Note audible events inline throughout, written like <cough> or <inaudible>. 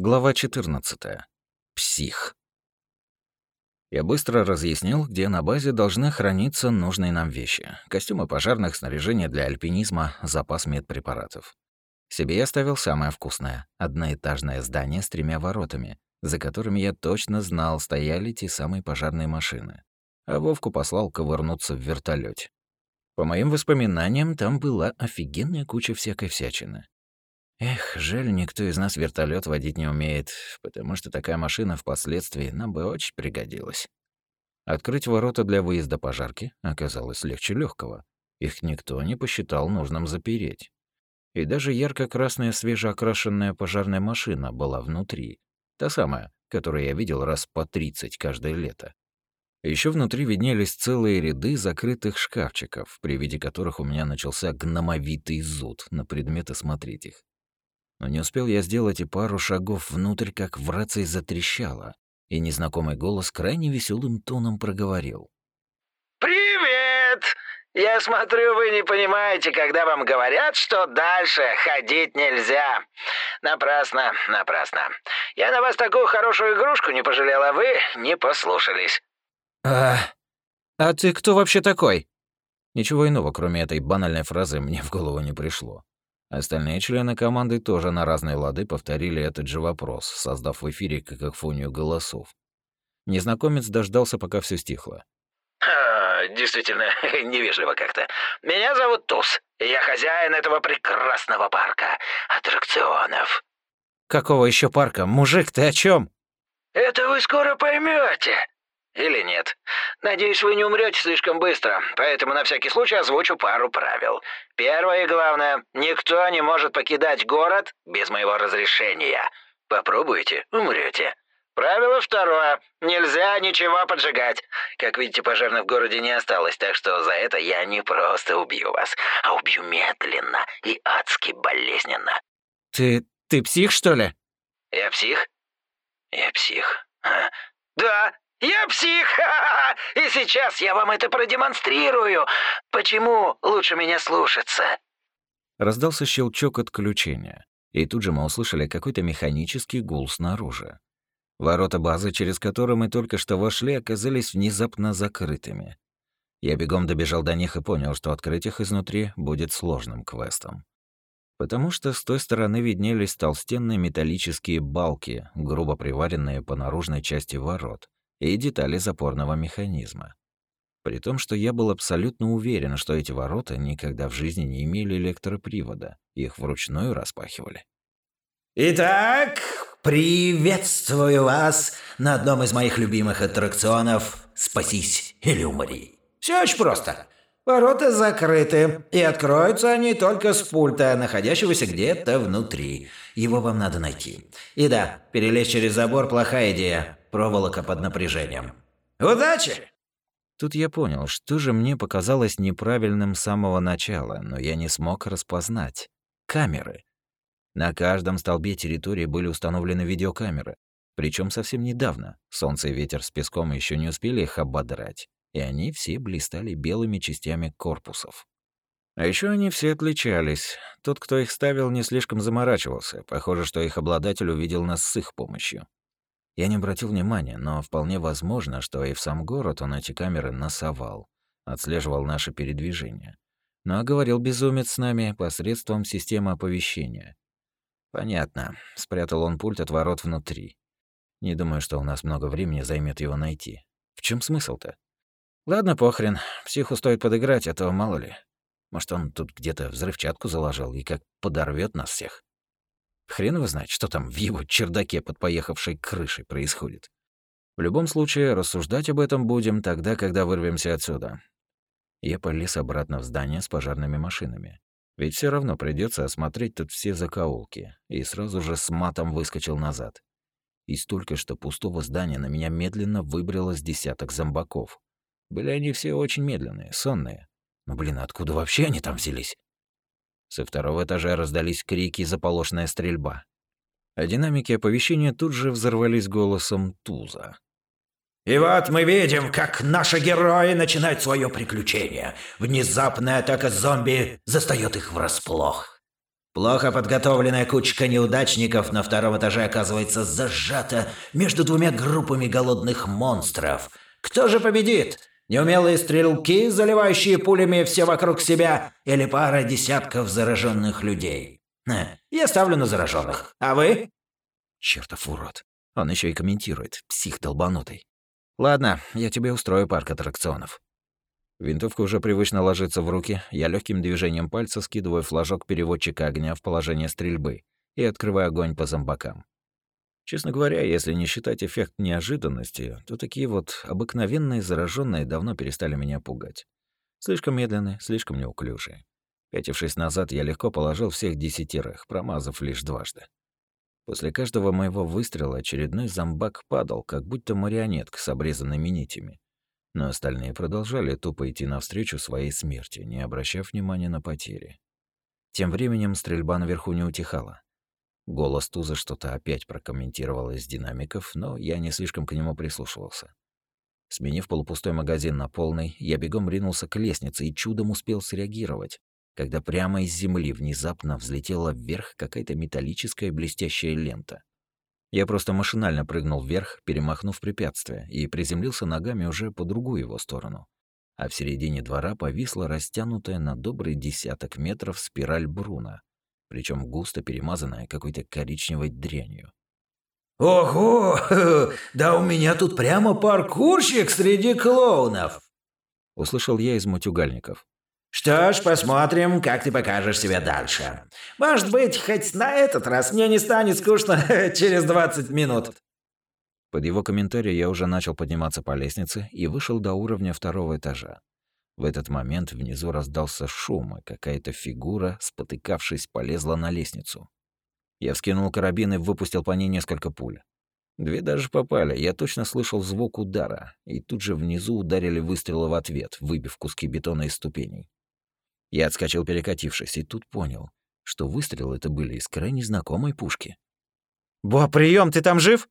Глава 14. Псих. Я быстро разъяснил, где на базе должны храниться нужные нам вещи. Костюмы пожарных, снаряжение для альпинизма, запас медпрепаратов. Себе я ставил самое вкусное — одноэтажное здание с тремя воротами, за которыми я точно знал, стояли те самые пожарные машины. А Вовку послал ковырнуться в вертолете. По моим воспоминаниям, там была офигенная куча всякой всячины. Эх, жаль, никто из нас вертолет водить не умеет, потому что такая машина впоследствии нам бы очень пригодилась. Открыть ворота для выезда пожарки оказалось легче легкого. Их никто не посчитал нужным запереть. И даже ярко-красная свежеокрашенная пожарная машина была внутри. Та самая, которую я видел раз по 30 каждое лето. Еще внутри виднелись целые ряды закрытых шкафчиков, при виде которых у меня начался гномовитый зуд на предмет осмотреть их. Но не успел я сделать и пару шагов внутрь, как в рации затрещало, и незнакомый голос крайне веселым тоном проговорил. «Привет! Я смотрю, вы не понимаете, когда вам говорят, что дальше ходить нельзя. Напрасно, напрасно. Я на вас такую хорошую игрушку не пожалела, вы не послушались». «А... а ты кто вообще такой?» Ничего иного, кроме этой банальной фразы, мне в голову не пришло. Остальные члены команды тоже на разные лады повторили этот же вопрос, создав в эфире какофонию голосов. Незнакомец дождался, пока все стихло. А, действительно, <laughs> невежливо как-то. Меня зовут Туз. Я хозяин этого прекрасного парка аттракционов. Какого еще парка? Мужик, ты о чем? Это вы скоро поймете. Или нет? Надеюсь, вы не умрете слишком быстро, поэтому на всякий случай озвучу пару правил. Первое и главное, никто не может покидать город без моего разрешения. Попробуйте, умрете. Правило второе. Нельзя ничего поджигать. Как видите, пожарных в городе не осталось, так что за это я не просто убью вас, а убью медленно и адски болезненно. Ты... ты псих, что ли? Я псих? Я псих. А? Да, я псих! <laughs> И сейчас я вам это продемонстрирую. Почему лучше меня слушаться?» Раздался щелчок отключения, и тут же мы услышали какой-то механический гул снаружи. Ворота базы, через которые мы только что вошли, оказались внезапно закрытыми. Я бегом добежал до них и понял, что открыть их изнутри будет сложным квестом. Потому что с той стороны виднелись толстенные металлические балки, грубо приваренные по наружной части ворот, и детали запорного механизма. При том, что я был абсолютно уверен, что эти ворота никогда в жизни не имели электропривода, их вручную распахивали. Итак, приветствую вас на одном из моих любимых аттракционов «Спасись или умри». Все очень просто. Ворота закрыты, и откроются они только с пульта, находящегося где-то внутри. Его вам надо найти. И да, перелезть через забор – плохая идея проволока под напряжением. Удачи! Тут я понял, что же мне показалось неправильным с самого начала, но я не смог распознать. Камеры. На каждом столбе территории были установлены видеокамеры. Причем совсем недавно. Солнце и ветер с песком еще не успели их ободрать. И они все блистали белыми частями корпусов. А еще они все отличались. Тот, кто их ставил, не слишком заморачивался. Похоже, что их обладатель увидел нас с их помощью. Я не обратил внимания, но вполне возможно, что и в сам город он эти камеры насовал, отслеживал наше передвижение. Но говорил безумец с нами посредством системы оповещения. Понятно. Спрятал он пульт от ворот внутри. Не думаю, что у нас много времени займет его найти. В чем смысл-то? Ладно, похрен. Психу стоит подыграть, а то мало ли. Может, он тут где-то взрывчатку заложил и как подорвет нас всех. Хрен его знает, что там в его чердаке под поехавшей крышей происходит. В любом случае, рассуждать об этом будем тогда, когда вырвемся отсюда. Я полез обратно в здание с пожарными машинами. Ведь все равно придется осмотреть тут все закоулки. И сразу же с матом выскочил назад. Из только что пустого здания на меня медленно выбралось десяток зомбаков. Были они все очень медленные, сонные. Но, блин, откуда вообще они там взялись? Со второго этажа раздались крики и заполошная стрельба. А динамики оповещения тут же взорвались голосом Туза. И вот мы видим, как наши герои начинают свое приключение. Внезапная атака зомби застает их врасплох. Плохо подготовленная кучка неудачников на втором этаже оказывается зажата между двумя группами голодных монстров. Кто же победит? Неумелые стрелки, заливающие пулями все вокруг себя, или пара десятков зараженных людей? Я ставлю на зараженных. А вы? Чертов урод. Он еще и комментирует. Псих долбанутый. Ладно, я тебе устрою парк аттракционов. Винтовка уже привычно ложится в руки. Я легким движением пальца скидываю флажок переводчика огня в положение стрельбы и открываю огонь по зомбакам. Честно говоря, если не считать эффект неожиданности, то такие вот обыкновенные зараженные давно перестали меня пугать. Слишком медленные, слишком неуклюжие. Пятившись назад, я легко положил всех десятерых, промазав лишь дважды. После каждого моего выстрела очередной зомбак падал, как будто марионетка с обрезанными нитями. Но остальные продолжали тупо идти навстречу своей смерти, не обращав внимания на потери. Тем временем стрельба наверху не утихала. Голос Туза что-то опять прокомментировал из динамиков, но я не слишком к нему прислушивался. Сменив полупустой магазин на полный, я бегом ринулся к лестнице и чудом успел среагировать, когда прямо из земли внезапно взлетела вверх какая-то металлическая блестящая лента. Я просто машинально прыгнул вверх, перемахнув препятствие, и приземлился ногами уже по другую его сторону. А в середине двора повисла растянутая на добрый десяток метров спираль Бруна, причем густо перемазанная какой-то коричневой дрянью. «Ого! <laughs> Да у меня тут прямо паркурщик среди клоунов!» Услышал я из мутюгальников. «Что ж, посмотрим, как ты покажешь себя дальше. Может быть, хоть на этот раз мне не станет скучно <laughs> через 20 минут». Под его комментарий я уже начал подниматься по лестнице и вышел до уровня второго этажа. В этот момент внизу раздался шум, и какая-то фигура, спотыкавшись, полезла на лестницу. Я вскинул карабин и выпустил по ней несколько пуль. Две даже попали, я точно слышал звук удара, и тут же внизу ударили выстрелы в ответ, выбив куски бетона из ступеней. Я отскочил, перекатившись, и тут понял, что выстрелы это были из крайне знакомой пушки. «Бо, прием, ты там жив?»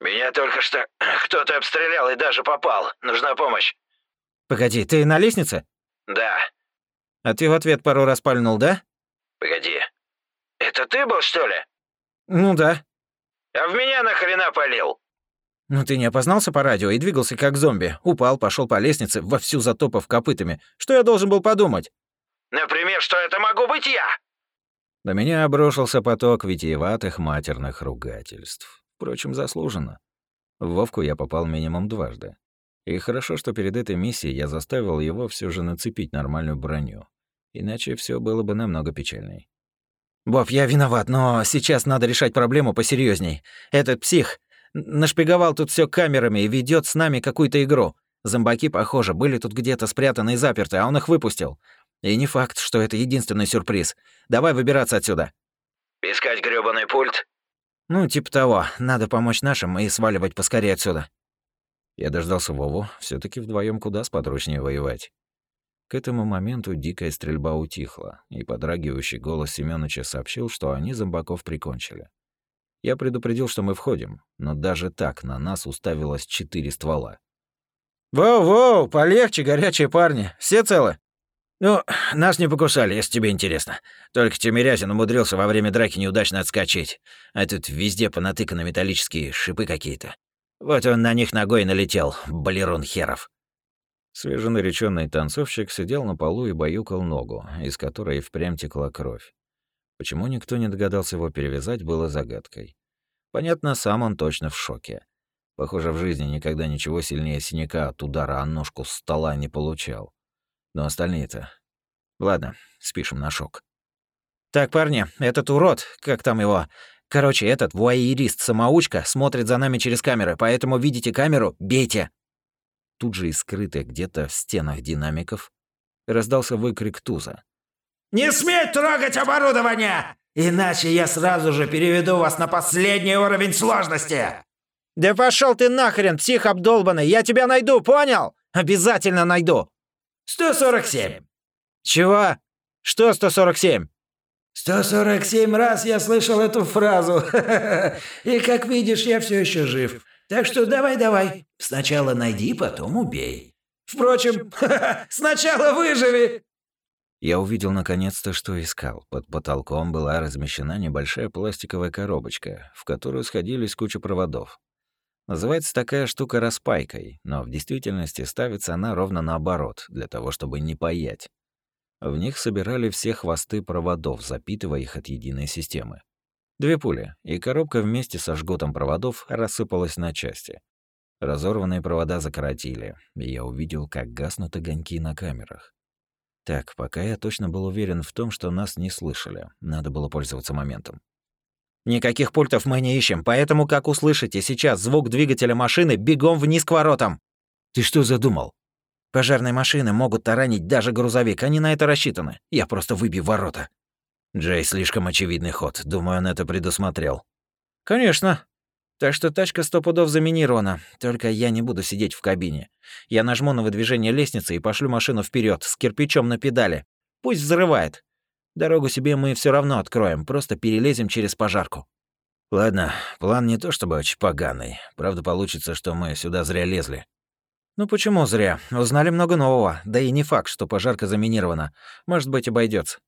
«Меня только что <clears throat> кто-то обстрелял и даже попал. Нужна помощь». Погоди, ты на лестнице? Да. А ты в ответ пару раз пальнул, да? Погоди. Это ты был, что ли? Ну да. А в меня нахрена полил? Ну ты не опознался по радио и двигался как зомби. Упал, пошел по лестнице, вовсю затопав копытами. Что я должен был подумать? Например, что это могу быть я? На меня обрушился поток витиеватых матерных ругательств. Впрочем, заслуженно. В Вовку я попал минимум дважды. И хорошо, что перед этой миссией я заставил его все же нацепить нормальную броню. Иначе все было бы намного печальней. «Боб, я виноват, но сейчас надо решать проблему посерьезней. Этот псих нашпиговал тут все камерами и ведет с нами какую-то игру. Зомбаки, похоже, были тут где-то спрятаны и заперты, а он их выпустил. И не факт, что это единственный сюрприз. Давай выбираться отсюда». «Искать грёбаный пульт?» «Ну, типа того. Надо помочь нашим и сваливать поскорее отсюда». Я дождался Вову, все таки вдвоем куда сподручнее воевать. К этому моменту дикая стрельба утихла, и подрагивающий голос Семёныча сообщил, что они зомбаков прикончили. Я предупредил, что мы входим, но даже так на нас уставилось четыре ствола. «Воу-воу, полегче, горячие парни. Все целы?» «Ну, нас не покусали, если тебе интересно. Только Тимирязин умудрился во время драки неудачно отскочить. А тут везде понатыканы металлические шипы какие-то. Вот он на них ногой налетел, балерун херов. Свеженареченный танцовщик сидел на полу и баюкал ногу, из которой впрямь текла кровь. Почему никто не догадался его перевязать, было загадкой. Понятно, сам он точно в шоке. Похоже, в жизни никогда ничего сильнее синяка от удара о ножку с стола не получал. Но остальные-то... Ладно, спишем на шок. «Так, парни, этот урод, как там его, Короче, этот вуайерист-самоучка смотрит за нами через камеры, поэтому видите камеру — бейте!» Тут же и скрытый где-то в стенах динамиков раздался выкрик Туза. «Не сметь трогать оборудование! Иначе я сразу же переведу вас на последний уровень сложности!» «Да пошел ты нахрен, псих обдолбанный! Я тебя найду, понял? Обязательно найду!» «147». «Чего? Что 147?» «147 раз я слышал эту фразу. <laughs> И, как видишь, я все еще жив. Так что давай-давай. Сначала найди, потом убей. Впрочем, <laughs> сначала выживи!» Я увидел наконец-то, что искал. Под потолком была размещена небольшая пластиковая коробочка, в которую сходились куча проводов. Называется такая штука распайкой, но в действительности ставится она ровно наоборот, для того, чтобы не паять. В них собирали все хвосты проводов, запитывая их от единой системы. Две пули, и коробка вместе со жгутом проводов рассыпалась на части. Разорванные провода закоротили, и я увидел, как гаснут огоньки на камерах. Так, пока я точно был уверен в том, что нас не слышали. Надо было пользоваться моментом. Никаких пультов мы не ищем, поэтому, как услышите сейчас звук двигателя машины, бегом вниз к воротам. Ты что задумал? Пожарные машины могут таранить даже грузовик, они на это рассчитаны. Я просто выбью ворота. Джей, слишком очевидный ход. Думаю, он это предусмотрел. Конечно. Так что тачка сто пудов заминирована. Только я не буду сидеть в кабине. Я нажму на выдвижение лестницы и пошлю машину вперед с кирпичом на педали. Пусть взрывает. Дорогу себе мы все равно откроем, просто перелезем через пожарку. Ладно, план не то чтобы очень поганый. Правда, получится, что мы сюда зря лезли. Ну почему зря? Узнали много нового. Да и не факт, что пожарка заминирована. Может быть, обойдется.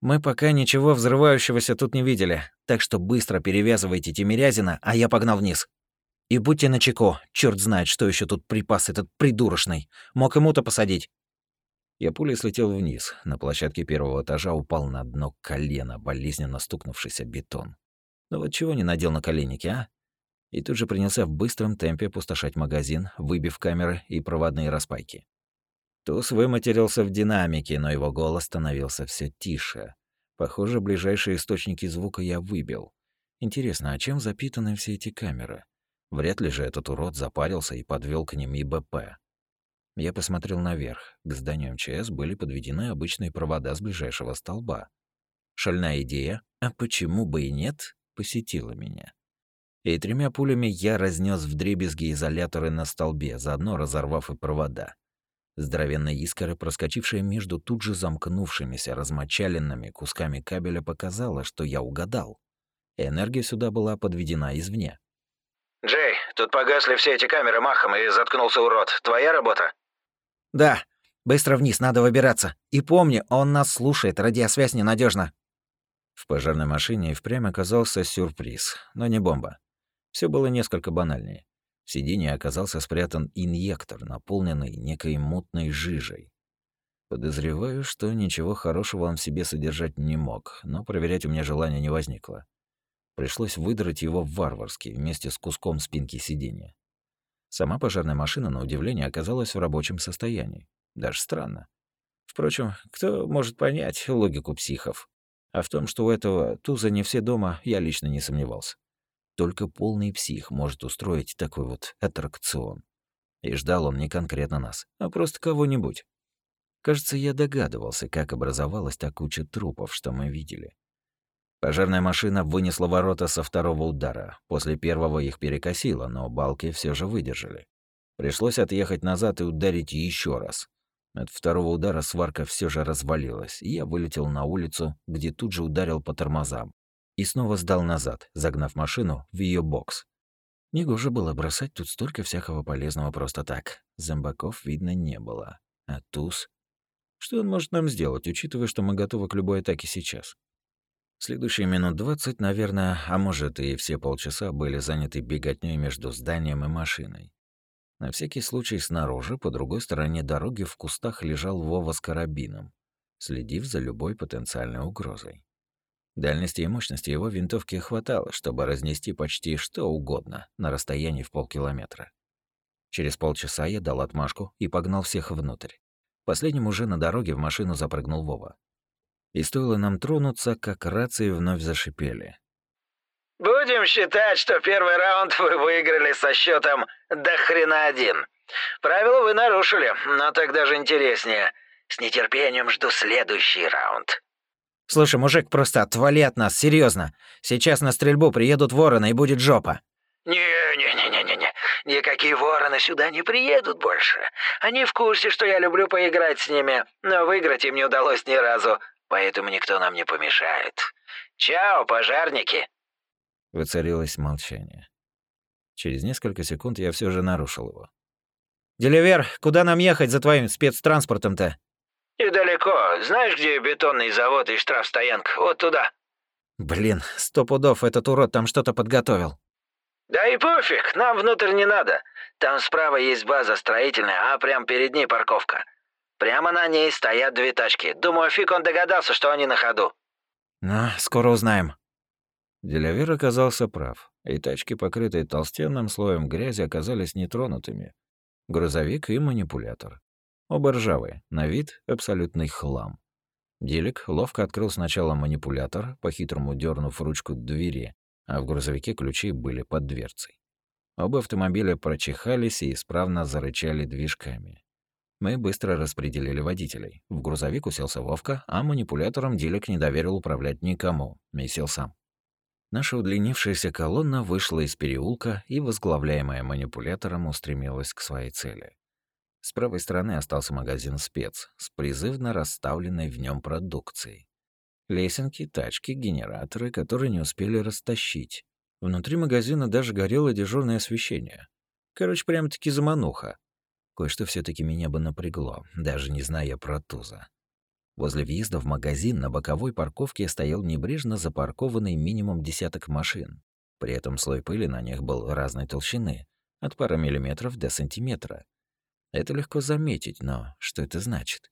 Мы пока ничего взрывающегося тут не видели, так что быстро перевязывайте Тимирязина, а я погнал вниз. И будьте начеку, черт знает, что еще тут припас этот придурочный. Мог ему-то посадить. Я пулей слетел вниз. На площадке первого этажа упал на дно колено, болезненно стукнувшийся бетон. Ну вот чего не надел на коленники, а? И тут же принялся в быстром темпе опустошать магазин, выбив камеры и проводные распайки. Туз выматерился в динамике, но его голос становился все тише. Похоже, ближайшие источники звука я выбил. Интересно, а чем запитаны все эти камеры? Вряд ли же этот урод запарился и подвел к ним ИБП. Я посмотрел наверх. К зданию МЧС были подведены обычные провода с ближайшего столба. Шальная идея, а почему бы и нет, посетила меня. И тремя пулями я разнес вдребезги изоляторы на столбе, заодно разорвав и провода. Здоровенная искра, проскочившая между тут же замкнувшимися размочаленными кусками кабеля, показала, что я угадал. Энергия сюда была подведена извне. «Джей, тут погасли все эти камеры махом, и заткнулся урод. Твоя работа?» «Да. Быстро вниз, надо выбираться. И помни, он нас слушает, радиосвязь ненадежна. В пожарной машине и впрямь оказался сюрприз, но не бомба. Все было несколько банальнее. В сиденье оказался спрятан инъектор, наполненный некой мутной жижей. Подозреваю, что ничего хорошего он в себе содержать не мог, но проверять у меня желания не возникло. Пришлось выдрать его варварски вместе с куском спинки сиденья. Сама пожарная машина, на удивление, оказалась в рабочем состоянии. Даже странно. Впрочем, кто может понять логику психов? А в том, что у этого туза не все дома, я лично не сомневался. Только полный псих может устроить такой вот аттракцион. И ждал он не конкретно нас, а просто кого-нибудь. Кажется, я догадывался, как образовалась та куча трупов, что мы видели. Пожарная машина вынесла ворота со второго удара. После первого их перекосило, но балки все же выдержали. Пришлось отъехать назад и ударить еще раз. От второго удара сварка все же развалилась, и я вылетел на улицу, где тут же ударил по тормозам и снова сдал назад, загнав машину в ее бокс. Негоже было бросать тут столько всякого полезного просто так. Зомбаков видно не было. А туз? Что он может нам сделать, учитывая, что мы готовы к любой атаке сейчас? Следующие минут двадцать, наверное, а может и все полчаса были заняты беготней между зданием и машиной. На всякий случай снаружи, по другой стороне дороги, в кустах лежал Вова с карабином, следив за любой потенциальной угрозой. Дальности и мощности его винтовки хватало, чтобы разнести почти что угодно на расстоянии в полкилометра. Через полчаса я дал отмашку и погнал всех внутрь. Последним уже на дороге в машину запрыгнул Вова. И стоило нам тронуться, как рации вновь зашипели. «Будем считать, что первый раунд вы выиграли со счетом до хрена один. Правила вы нарушили, но так даже интереснее. С нетерпением жду следующий раунд». Слушай, мужик, просто отвали от нас, серьезно. Сейчас на стрельбу приедут вороны и будет жопа. Не-не-не-не-не-не. Никакие вороны сюда не приедут больше. Они в курсе, что я люблю поиграть с ними, но выиграть им не удалось ни разу, поэтому никто нам не помешает. Чао, пожарники. Воцарилось молчание. Через несколько секунд я все же нарушил его. «Деливер, куда нам ехать за твоим спецтранспортом-то?» Недалеко. Знаешь, где бетонный завод и штрафстоянка? Вот туда». Блин, сто пудов этот урод там что-то подготовил. «Да и пофиг, нам внутрь не надо. Там справа есть база строительная, а прямо перед ней парковка. Прямо на ней стоят две тачки. Думаю, фиг он догадался, что они на ходу». «Ну, скоро узнаем». Делявер оказался прав, и тачки, покрытые толстенным слоем грязи, оказались нетронутыми. Грузовик и манипулятор. Оба ржавые, на вид абсолютный хлам. Делик ловко открыл сначала манипулятор, по-хитрому дернув ручку двери, а в грузовике ключи были под дверцей. Оба автомобиля прочихались и исправно зарычали движками. Мы быстро распределили водителей. В грузовик уселся Вовка, а манипулятором Дилек не доверил управлять никому, сел сам. Наша удлинившаяся колонна вышла из переулка и, возглавляемая манипулятором, устремилась к своей цели. С правой стороны остался магазин «Спец» с призывно расставленной в нем продукцией. Лесенки, тачки, генераторы, которые не успели растащить. Внутри магазина даже горело дежурное освещение. Короче, прям-таки замануха. Кое-что все таки меня бы напрягло, даже не зная про Туза. Возле въезда в магазин на боковой парковке стоял небрежно запаркованный минимум десяток машин. При этом слой пыли на них был разной толщины, от пары миллиметров до сантиметра. Это легко заметить, но что это значит?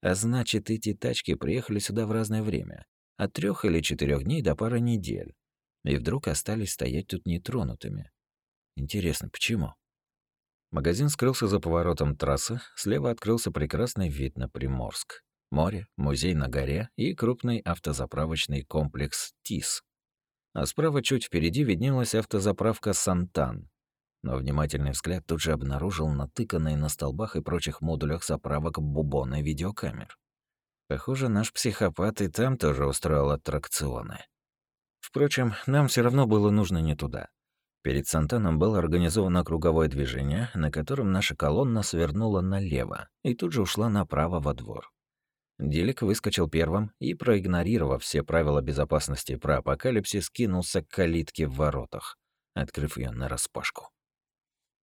А значит, эти тачки приехали сюда в разное время, от трех или четырех дней до пары недель, и вдруг остались стоять тут нетронутыми. Интересно, почему? Магазин скрылся за поворотом трассы, слева открылся прекрасный вид на Приморск. Море, музей на горе и крупный автозаправочный комплекс ТИС. А справа чуть впереди виднелась автозаправка «Сантан», но внимательный взгляд тут же обнаружил натыканные на столбах и прочих модулях заправок бубоны видеокамер. Похоже, наш психопат и там тоже устроил аттракционы. Впрочем, нам все равно было нужно не туда. Перед Сантаном было организовано круговое движение, на котором наша колонна свернула налево и тут же ушла направо во двор. Делик выскочил первым и, проигнорировав все правила безопасности про апокалипсис, кинулся к калитке в воротах, открыв ее нараспашку.